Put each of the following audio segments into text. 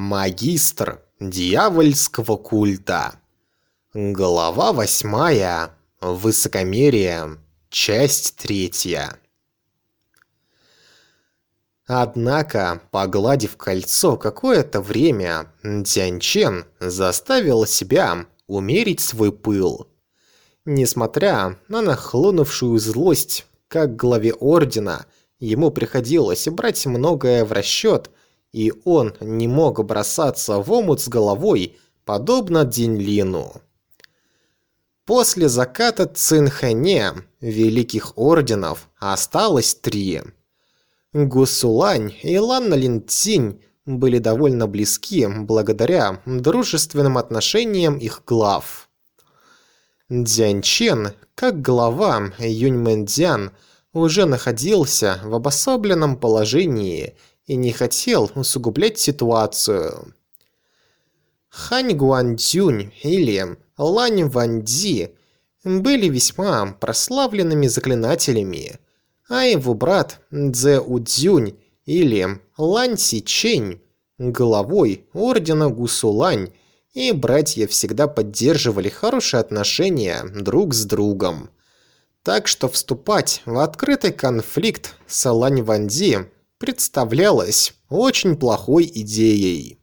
Магистр дьявольского культа. Глава восьмая. Высокомерие. Часть третья. Однако, погладив кольцо какое-то время, Дзянчен заставил себя умерить свой пыл. Несмотря на нахлынувшую злость, как главе Ордена, ему приходилось брать многое в расчет, и он не мог бросаться в омут с головой, подобно Динлину. После заката Цинхэне Великих Орденов осталось три – Гусулань и Ланна Линцинь были довольно близки благодаря дружественным отношениям их глав. Дзянь Чен, как глава Юньмэнцзян, уже находился в обособленном положении и не хотел усугублять ситуацию. Хань Гуанцзюнь или Лань Ваньцзи были весьма прославленными заклинателями – а его брат Цзэ Удзюнь или Лань Си Чень, главой ордена Гусулань, и братья всегда поддерживали хорошие отношения друг с другом. Так что вступать в открытый конфликт с Лань Ванди представлялось очень плохой идеей.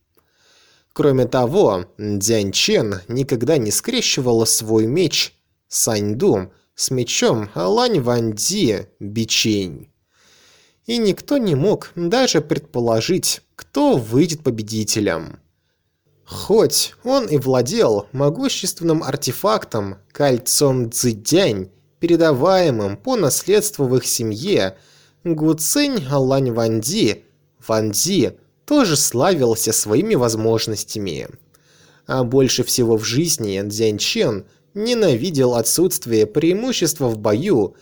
Кроме того, Дзянь Чен никогда не скрещивала свой меч Саньду с мечом Лань Ванди Бичень. И никто не мог даже предположить, кто выйдет победителем. Хоть он и владел могущественным артефактом, кольцом Цзидянь, передаваемым по наследству в их семье, Гуцинь Лань Ванди, Ванди тоже славился своими возможностями. А больше всего в жизни Дзянь Чен ненавидел отсутствие преимущества в бою,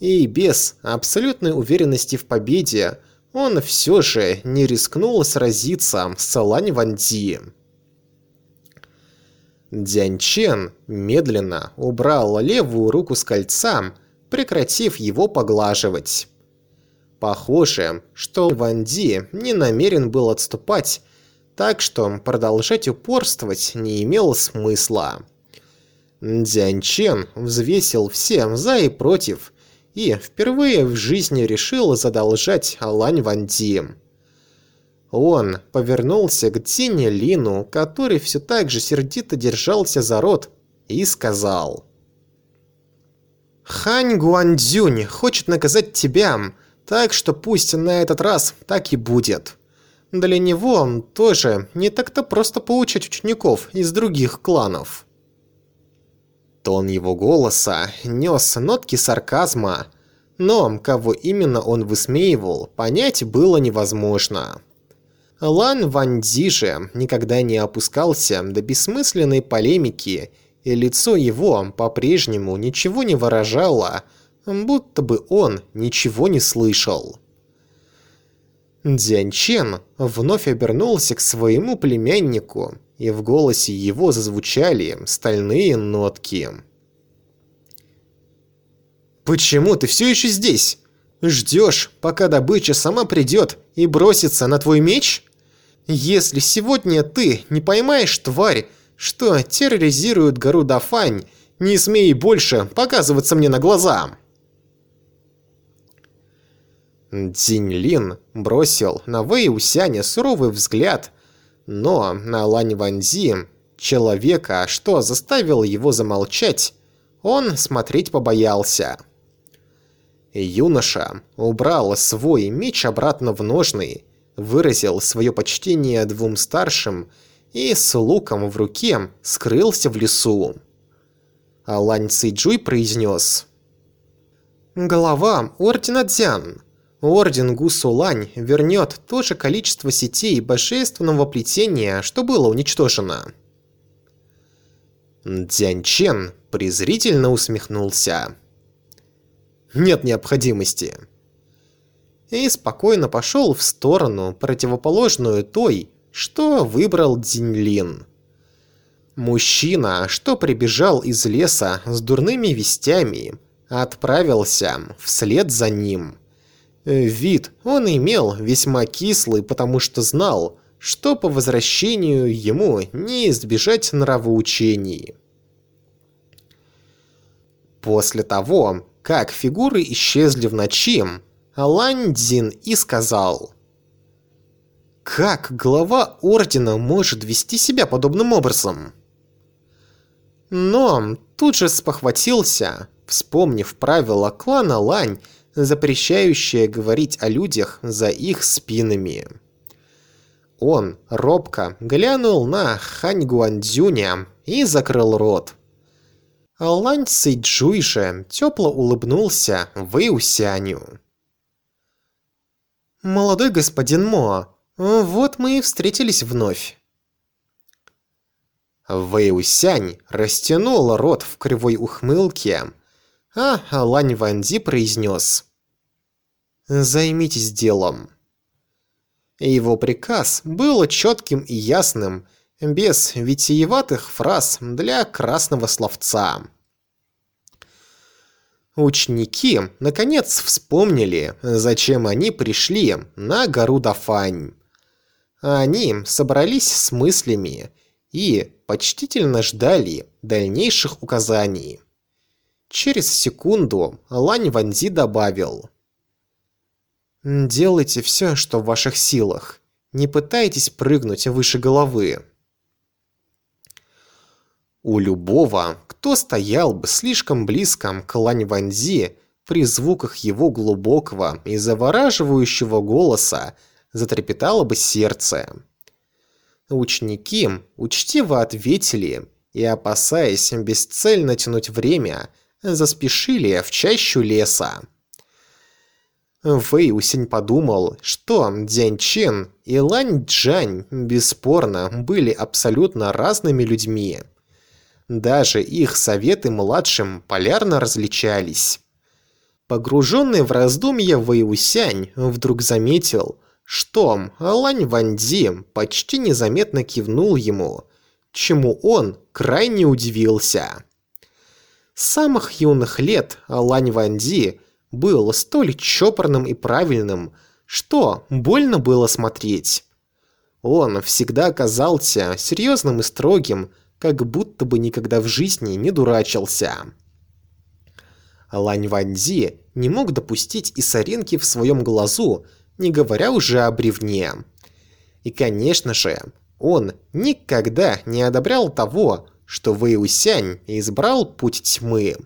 и без абсолютной уверенности в победе он все же не рискнул сразиться с Лань Ванди. Дянь Чен медленно убрал левую руку с кольца, прекратив его поглаживать. Похоже, что Ванди не намерен был отступать, так что продолжать упорствовать не имело смысла. Дзянь Чен взвесил всем за и против и впервые в жизни решил задолжать Лань Ванди. Он повернулся к Дзине Лину, который все так же сердито держался за рот, и сказал. «Хань Гуандзюнь хочет наказать тебя, так что пусть на этот раз так и будет. Для него тоже не так-то просто получать учеников из других кланов». Тон его голоса нес нотки сарказма, но кого именно он высмеивал, понять было невозможно. Лан Ванди же никогда не опускался до бессмысленной полемики, и лицо его по-прежнему ничего не выражало, будто бы он ничего не слышал. Дзянь Чен вновь обернулся к своему племяннику и в голосе его зазвучали стальные нотки. «Почему ты все еще здесь? Ждешь, пока добыча сама придет и бросится на твой меч? Если сегодня ты не поймаешь тварь, что терроризирует гору Дафань, не смей больше показываться мне на глаза!» Дзинь Лин бросил на Вэй Усяня суровый взгляд – но на Лань Ванзи, человека, что заставил его замолчать, он смотреть побоялся. Юноша убрал свой меч обратно в ножны, выразил свое почтение двум старшим и с луком в руке скрылся в лесу. А Лань Циджуй произнес «Глава Ордена Дзян, Орден Гусулань вернет то же количество сетей божественного плетения, что было уничтожено. Дзянь Чен презрительно усмехнулся. Нет необходимости. И спокойно пошел в сторону, противоположную той, что выбрал Дзиньлин. Мужчина, что прибежал из леса с дурными вестями, отправился вслед за ним. Вид он имел весьма кислый, потому что знал, что по возвращению ему не избежать нравоучений. После того, как фигуры исчезли в ночи, Лань Цзин и сказал. «Как глава Ордена может вести себя подобным образом?» Но тут же спохватился, вспомнив правила клана Лань, запрещающее говорить о людях за их спинами. Он робко глянул на Хань Гуандзюня и закрыл рот. Лань Цэйджуй же тепло улыбнулся Вэй Усяню. «Молодой господин Мо, вот мы и встретились вновь». Вэй Усянь растянул рот в кривой ухмылке, а Лань Ванди произнес «Займитесь делом». Его приказ был четким и ясным, без витиеватых фраз для красного словца. Ученики, наконец, вспомнили, зачем они пришли на гору Дафань. Они собрались с мыслями и почтительно ждали дальнейших указаний. Через секунду Лань Ванзи добавил. «Делайте все, что в ваших силах. Не пытайтесь прыгнуть выше головы». У любого, кто стоял бы слишком близко к Лань Ванзи, при звуках его глубокого и завораживающего голоса затрепетало бы сердце. Ученики учтиво ответили и, опасаясь бесцельно тянуть время, заспешили в чащу леса. Вэй Усень подумал, что Дзянь Чин и Лань Джань бесспорно были абсолютно разными людьми – даже их советы младшим полярно различались. Погруженный в раздумья Вэйусянь вдруг заметил, что Лань Ванди почти незаметно кивнул ему, чему он крайне удивился. С самых юных лет Лань Ванди был столь чопорным и правильным, что больно было смотреть. Он всегда казался серьезным и строгим, как будто бы никогда в жизни не дурачился. Лань Ванзи не мог допустить и соринки в своем глазу, не говоря уже о бревне. И, конечно же, он никогда не одобрял того, что Вэй Усянь избрал путь тьмы.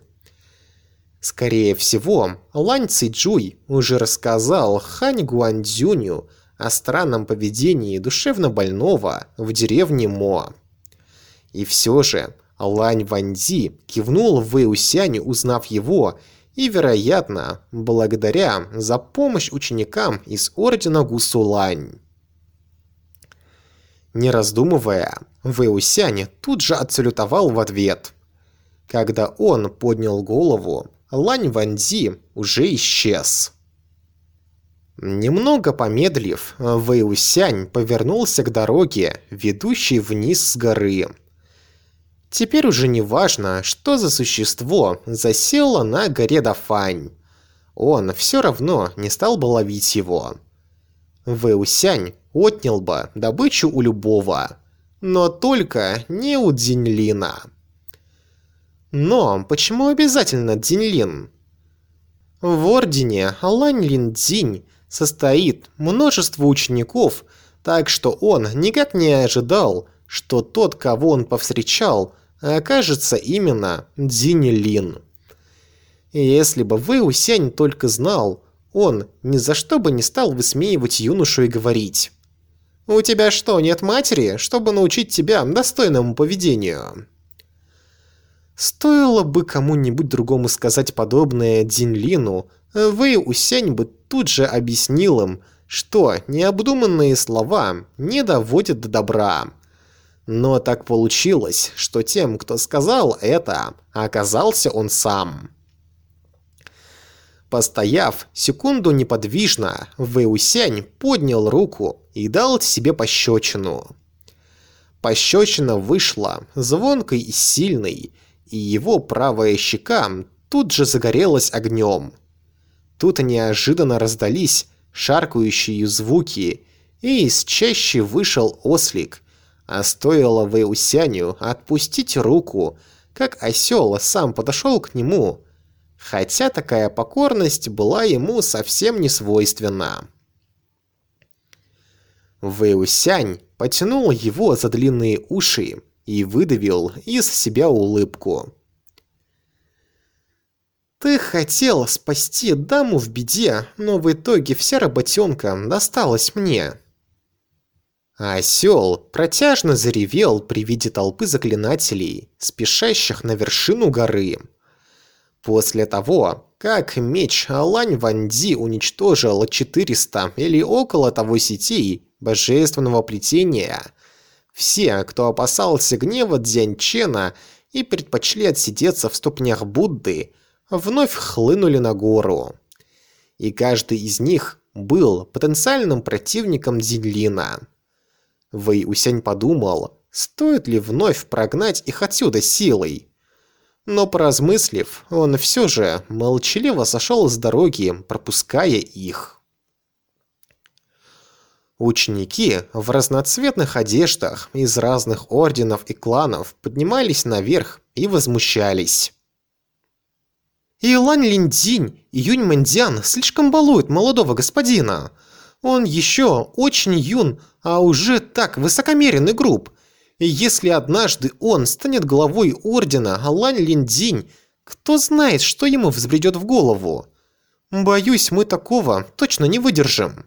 Скорее всего, Лань Циджуй уже рассказал Хань Гуандзюню о странном поведении душевно больного в деревне Мо. И все же, Лань Ванзи кивнул Вэйусяню, узнав его, и, вероятно, благодаря за помощь ученикам из Ордена Гусулань. Не раздумывая, Вэйусянь тут же отсалютовал в ответ. Когда он поднял голову, Лань Ванзи уже исчез. Немного помедлив, Вэйусянь повернулся к дороге, ведущей вниз с горы. Теперь уже не важно, что за существо засело на горе Дафань. Он все равно не стал бы ловить его. Вэусянь отнял бы добычу у любого, но только не у Дзиньлина. Но почему обязательно Дзиньлин? В Ордене Лань Лин Дзинь состоит множество учеников, так что он никак не ожидал, что тот, кого он повстречал, окажется именно Дзинь Лин. Если бы Вэй Усянь только знал, он ни за что бы не стал высмеивать юношу и говорить. «У тебя что, нет матери, чтобы научить тебя достойному поведению?» Стоило бы кому-нибудь другому сказать подобное Дзинлину, Вэй Усянь бы тут же объяснил им, что необдуманные слова не доводят до добра. Но так получилось, что тем, кто сказал это, оказался он сам. Постояв секунду неподвижно, Вэусянь поднял руку и дал себе пощечину. Пощечина вышла звонкой и сильной, и его правая щека тут же загорелась огнем. Тут неожиданно раздались шаркающие звуки, и из чащи вышел ослик. А стоило Вэйусяню отпустить руку, как осел сам подошел к нему, хотя такая покорность была ему совсем не свойственна. Вэйусянь потянул его за длинные уши и выдавил из себя улыбку. «Ты хотел спасти даму в беде, но в итоге вся работенка досталась мне». Осел протяжно заревел при виде толпы заклинателей, спешащих на вершину горы. После того, как меч Алань Ванди уничтожил 400 или около того сетей божественного плетения, все, кто опасался гнева Дзянчена и предпочли отсидеться в ступнях Будды, вновь хлынули на гору. И каждый из них был потенциальным противником Зинлина. Вэй Усянь подумал, стоит ли вновь прогнать их отсюда силой. Но поразмыслив, он все же молчаливо сошел с дороги, пропуская их. Ученики в разноцветных одеждах из разных орденов и кланов поднимались наверх и возмущались. Илань Линдзинь и Юнь Мэндзян слишком балуют молодого господина. Он еще очень юн, а уже так высокомерен и груб. И если однажды он станет главой ордена Лань Линдзинь, кто знает, что ему взбредет в голову. Боюсь, мы такого точно не выдержим.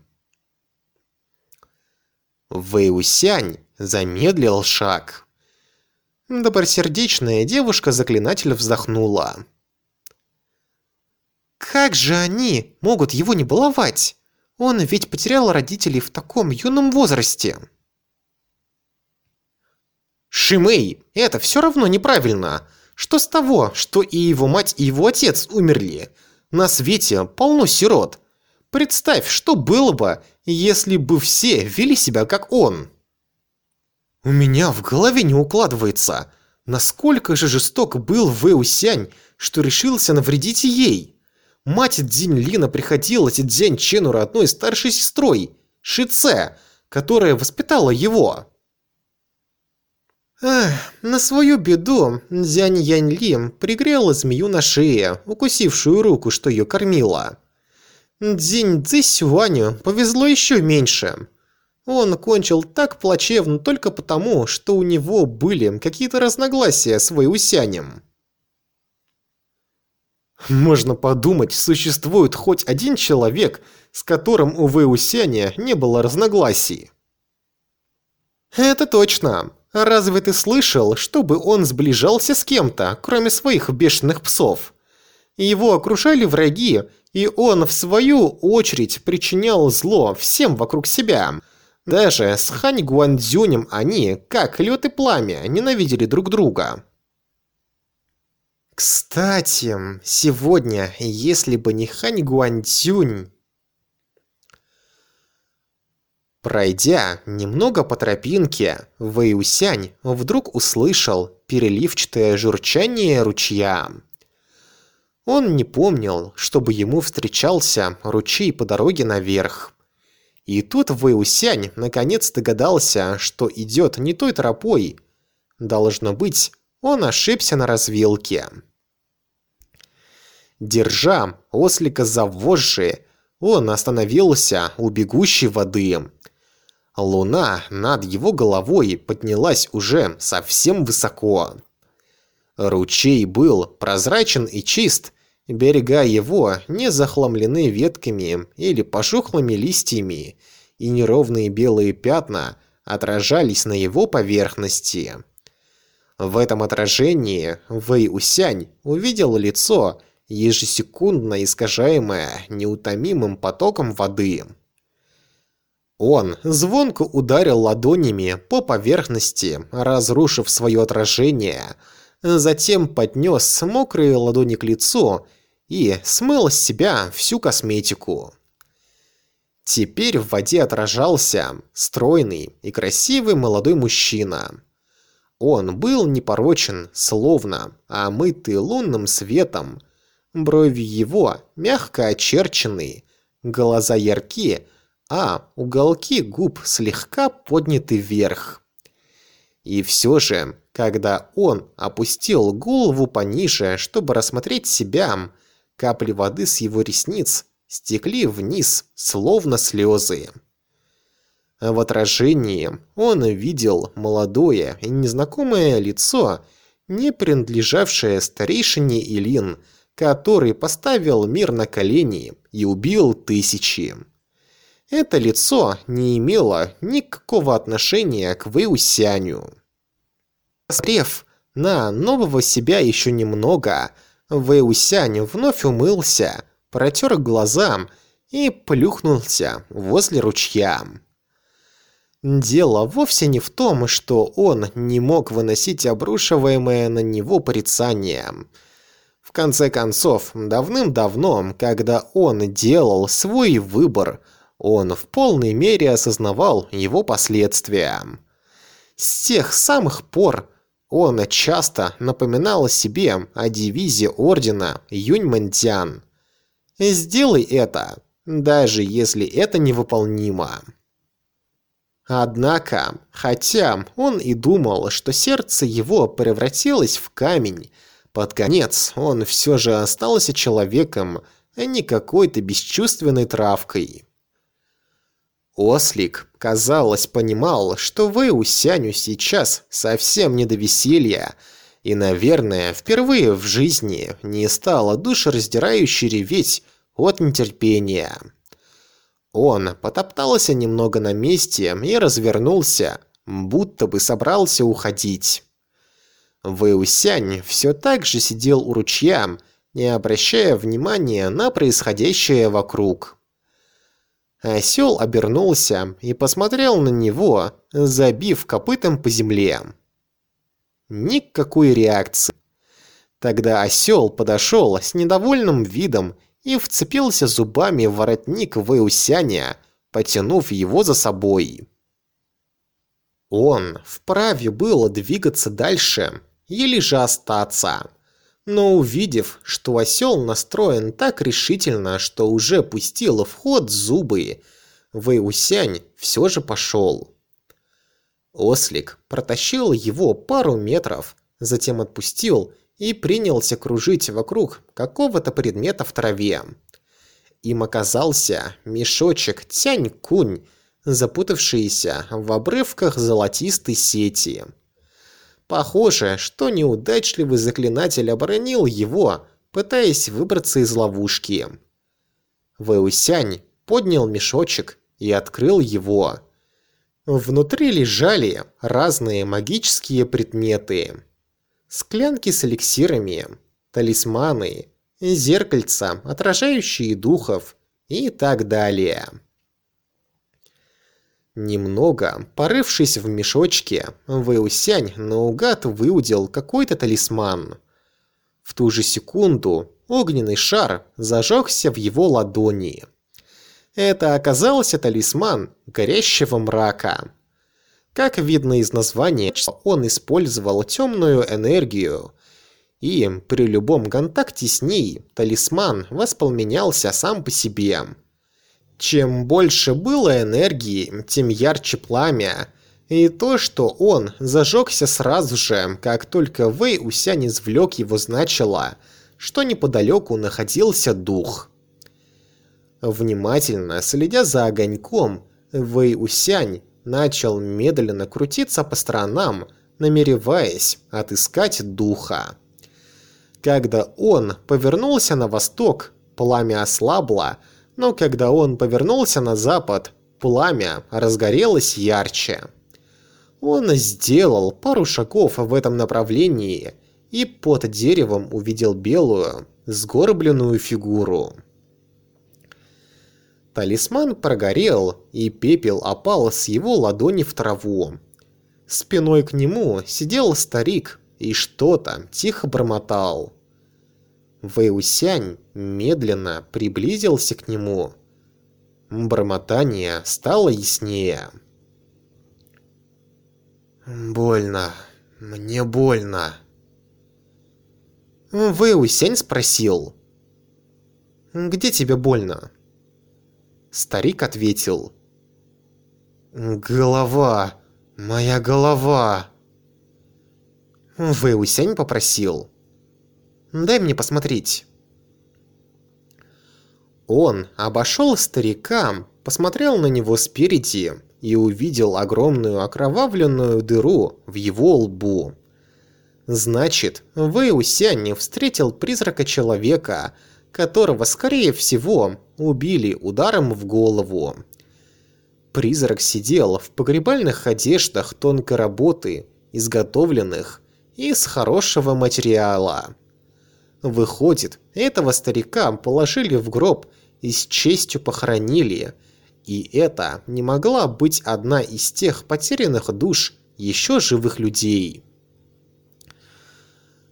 Вэйусянь замедлил шаг. Добросердечная девушка-заклинатель вздохнула. Как же они могут его не баловать? Он ведь потерял родителей в таком юном возрасте. Шимей, это все равно неправильно. Что с того, что и его мать, и его отец умерли? На свете полно сирот. Представь, что было бы, если бы все вели себя как он. У меня в голове не укладывается, насколько же жесток был Вэй Усянь, что решился навредить ей. Мать Дзинь Лина приходила Дзянь Чену родной старшей сестрой, Шице, которая воспитала его. Эх, на свою беду Дзянь Янь Ли пригрела змею на шее, укусившую руку, что ее кормила. Дзинь Цзи Сюаню повезло еще меньше. Он кончил так плачевно только потому, что у него были какие-то разногласия с Вэйусянем. Можно подумать, существует хоть один человек, с которым у Вэйусяня не было разногласий. Это точно. Разве ты слышал, чтобы он сближался с кем-то, кроме своих бешеных псов? Его окружали враги, и он, в свою очередь, причинял зло всем вокруг себя. Даже с Хань Гуандзюнем они, как лед и пламя, ненавидели друг друга. Кстати, сегодня, если бы не Хань Гуанцюнь... Пройдя немного по тропинке, Вэйусянь вдруг услышал переливчатое журчание ручья. Он не помнил, чтобы ему встречался ручей по дороге наверх. И тут Вэйусянь наконец догадался, что идет не той тропой. Должно быть, он ошибся на развилке. Держа ослика за вожжи, он остановился у бегущей воды. Луна над его головой поднялась уже совсем высоко. Ручей был прозрачен и чист, берега его не захламлены ветками или пожухлыми листьями, и неровные белые пятна отражались на его поверхности. В этом отражении Вэй Усянь увидел лицо, ежесекундно искажаемое неутомимым потоком воды. Он звонко ударил ладонями по поверхности, разрушив свое отражение, затем поднес мокрые ладони к лицу и смыл с себя всю косметику. Теперь в воде отражался стройный и красивый молодой мужчина. Он был непорочен, словно омытый лунным светом, Брови его мягко очерчены, глаза яркие, а уголки губ слегка подняты вверх. И все же, когда он опустил голову пониже, чтобы рассмотреть себя, капли воды с его ресниц стекли вниз, словно слезы. В отражении он видел молодое и незнакомое лицо, не принадлежавшее старейшине Илин, который поставил мир на колени и убил тысячи. Это лицо не имело никакого отношения к Вэйусяню. Посмотрев на нового себя еще немного, Вэйусянь вновь умылся, протер глаза и плюхнулся возле ручья. Дело вовсе не в том, что он не мог выносить обрушиваемое на него порицание. В конце концов, давным-давно, когда он делал свой выбор, он в полной мере осознавал его последствия. С тех самых пор он часто напоминал себе о девизе ордена Юньмэнтян. «Сделай это, даже если это невыполнимо». Однако, хотя он и думал, что сердце его превратилось в камень, под конец он все же остался человеком, а не какой-то бесчувственной травкой. Ослик, казалось, понимал, что Вэйу Сяню сейчас совсем не до веселья, и, наверное, впервые в жизни не стало душераздирающе реветь от нетерпения. Он потоптался немного на месте и развернулся, будто бы собрался уходить. Вэусянь все так же сидел у ручья, не обращая внимания на происходящее вокруг. Осел обернулся и посмотрел на него, забив копытом по земле. Никакой реакции. Тогда осел подошел с недовольным видом и вцепился зубами в воротник Вэусяня, потянув его за собой. Он вправе было двигаться дальше или же остаться. Но увидев, что осел настроен так решительно, что уже пустил в ход зубы, Вэйусянь все же пошел. Ослик протащил его пару метров, затем отпустил и принялся кружить вокруг какого-то предмета в траве. Им оказался мешочек Тянь-Кунь, запутавшийся в обрывках золотистой сети. Похоже, что неудачливый заклинатель оборонил его, пытаясь выбраться из ловушки. Вэусянь поднял мешочек и открыл его. Внутри лежали разные магические предметы склянки с эликсирами, талисманы, зеркальца, отражающие духов и так далее. Немного, порывшись в мешочке, Вэусянь наугад выудил какой-то талисман. В ту же секунду огненный шар зажегся в его ладони. Это оказался талисман горящего мрака. Как видно из названия, он использовал темную энергию, и при любом контакте с ней талисман воспламенялся сам по себе. Чем больше было энергии, тем ярче пламя, и то, что он зажегся сразу же, как только Вэй Усянь извлек его, значило, что неподалеку находился дух. Внимательно следя за огоньком, Вэй Усянь начал медленно крутиться по сторонам, намереваясь отыскать духа. Когда он повернулся на восток, пламя ослабло, но когда он повернулся на запад, пламя разгорелось ярче. Он сделал пару шагов в этом направлении и под деревом увидел белую, сгорбленную фигуру. Талисман прогорел, и пепел опал с его ладони в траву. Спиной к нему сидел старик и что-то тихо бормотал. Вэйусянь медленно приблизился к нему. Бормотание стало яснее. «Больно. Мне больно». Вэйусянь спросил. «Где тебе больно?» Старик ответил. Голова. Моя голова. Вэйусянь попросил. Дай мне посмотреть. Он обошел старика, посмотрел на него спереди и увидел огромную окровавленную дыру в его лбу. Значит, Вэй Усянь встретил призрака человека, которого, скорее всего, убили ударом в голову. Призрак сидел в погребальных одеждах тонкой работы, изготовленных из хорошего материала. Выходит, этого старика положили в гроб и с честью похоронили, и это не могла быть одна из тех потерянных душ еще живых людей.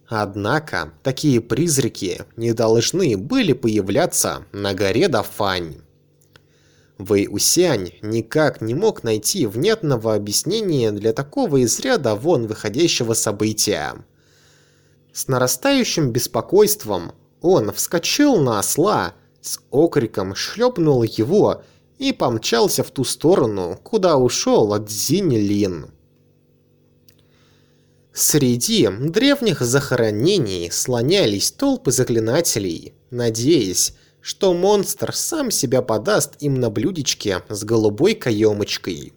Однако, такие призраки не должны были появляться на горе Дафань. Вэй Усянь никак не мог найти внятного объяснения для такого из ряда вон выходящего события. С нарастающим беспокойством он вскочил на осла, с окриком шлепнул его и помчался в ту сторону, куда ушел от Зинь Лин. Среди древних захоронений слонялись толпы заклинателей, надеясь, что монстр сам себя подаст им на блюдечке с голубой каемочкой.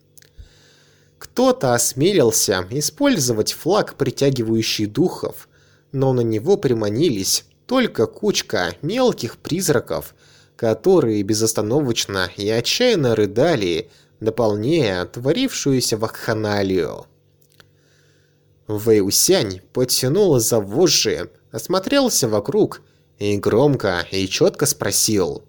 Кто-то осмелился использовать флаг, притягивающий духов, но на него приманились только кучка мелких призраков, которые безостановочно и отчаянно рыдали, дополняя творившуюся вакханалию. Вэйусянь потянул за вожжи, осмотрелся вокруг и громко и четко спросил.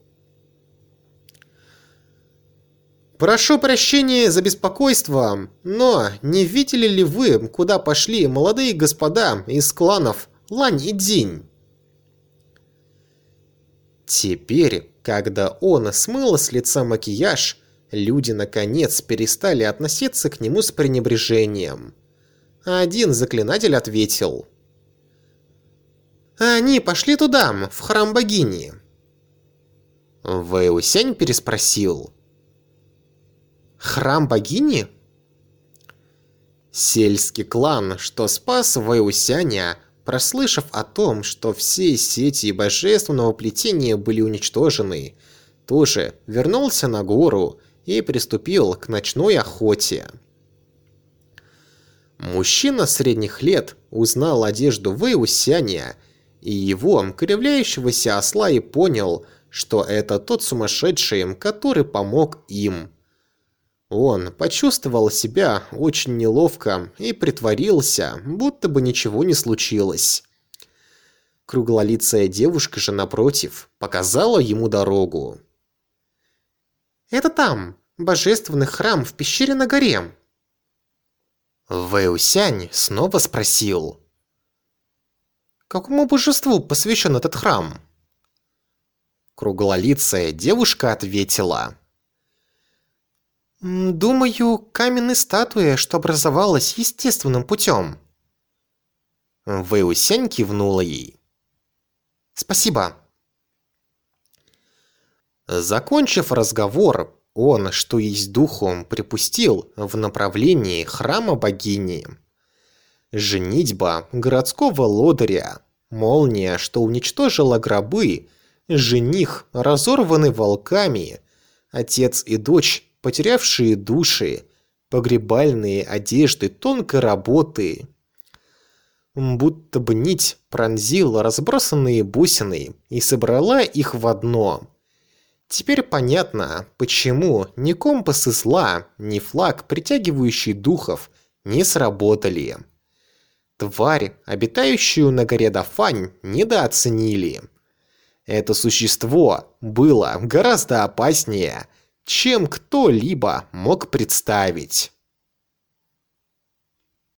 «Прошу прощения за беспокойство, но не видели ли вы, куда пошли молодые господа из кланов Лань и Дзинь?» Теперь, когда он смыл с лица макияж, люди наконец перестали относиться к нему с пренебрежением один заклинатель ответил. «Они пошли туда, в храм богини». Вэйусянь переспросил. «Храм богини?» Сельский клан, что спас Вэйусяня, прослышав о том, что все сети божественного плетения были уничтожены, тоже вернулся на гору и приступил к ночной охоте. Мужчина средних лет узнал одежду Вэйусяня и его кривляющегося осла и понял, что это тот сумасшедший, который помог им. Он почувствовал себя очень неловко и притворился, будто бы ничего не случилось. Круглолицая девушка же, напротив, показала ему дорогу. «Это там, божественный храм в пещере на горе», Вэйусянь снова спросил. «Какому божеству посвящен этот храм?» Круглолицая девушка ответила. «Думаю, каменная статуя, что образовалась естественным путем». Вэйусянь кивнула ей. «Спасибо». Закончив разговор, он, что есть духом, припустил в направлении храма богини. Женитьба городского лодыря, молния, что уничтожила гробы, жених, разорванный волками, отец и дочь, потерявшие души, погребальные одежды тонкой работы. Будто бы нить пронзила разбросанные бусины и собрала их в одно – Теперь понятно, почему ни компасы зла, ни флаг, притягивающий духов, не сработали. Тварь, обитающую на горе Дафань, недооценили. Это существо было гораздо опаснее, чем кто-либо мог представить.